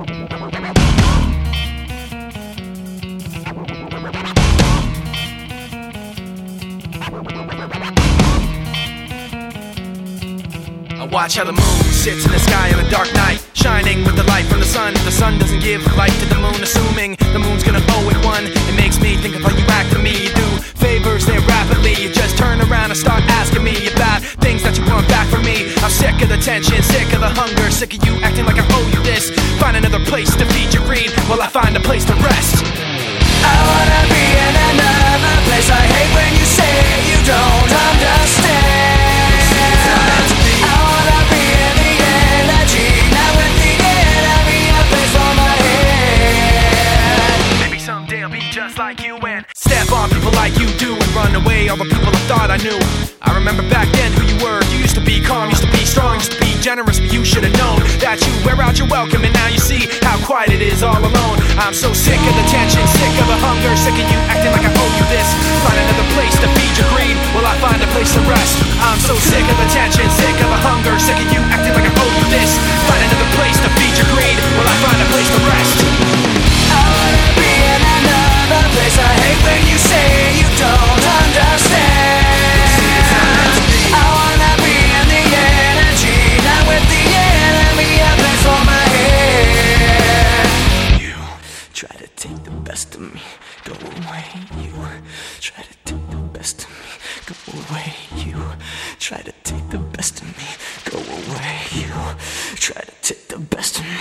I watch how the moon sits in the sky on a dark night, shining with the light from the sun. The sun doesn't give light to the moon, assuming the moon's gonna go with one. It makes me think of how you act to me. You do favors there rapidly. You just turn around and start asking me about things that you want back from me. I'm sick of the tension, sick of the hunger, sick of you acting like I owe you this. Find another place to feed your greed while I find a place to rest. I wanna be in another place. I hate when you say you don't understand. I wanna be in the energy, not with the enemy. A place for my head. Maybe someday I'll be just like you and step on people like you do and run away all the people I thought I knew. I remember back then who you were. You used to be calm, used to be strong, used to be generous, but you should have known welcome and now you see how quiet it is all alone. I'm so sick of the tension, sick of the hunger, best of me, go away. You try to take the best of me, go away. You try to take the best of me, go away. You try to take the best of me.